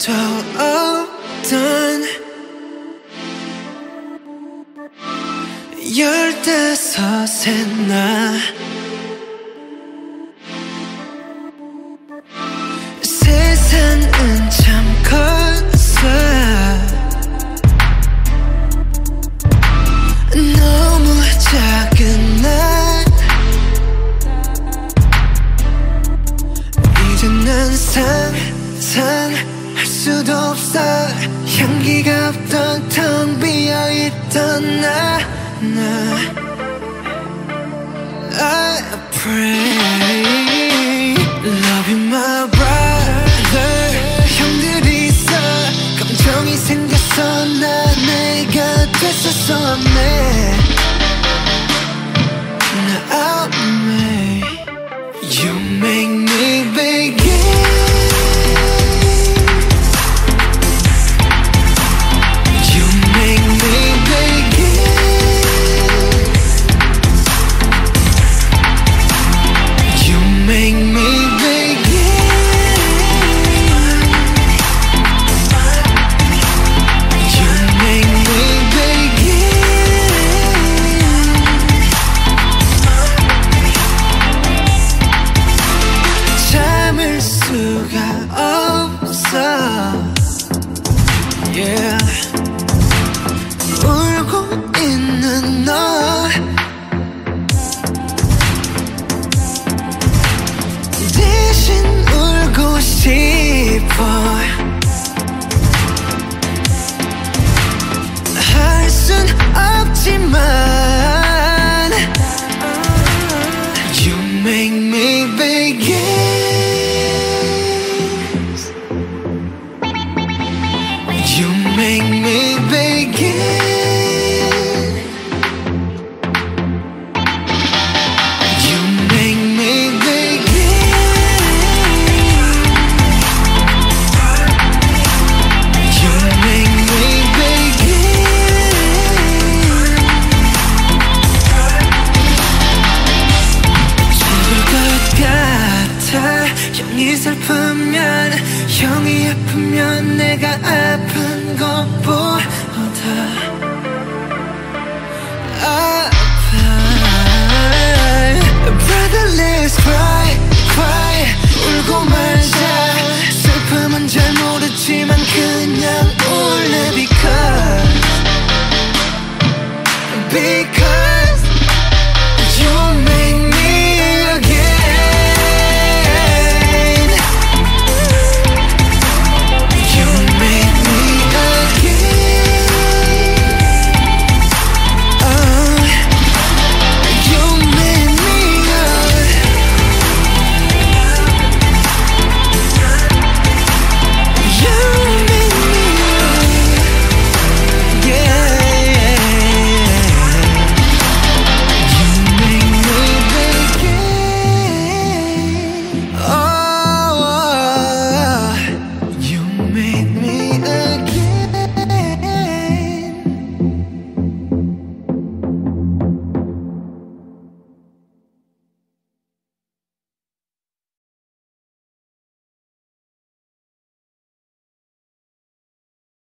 적도 없던 열다섯의 나 세상은 참 컸어. 너무 작은 나 이제 난 상상 할 수도 없어. 향기가 없던 텅 비어있던 나, 나. I pray. Love you my 수가 없어 Yeah 네 슬프면 형이 아프면 내가 아픈 것보다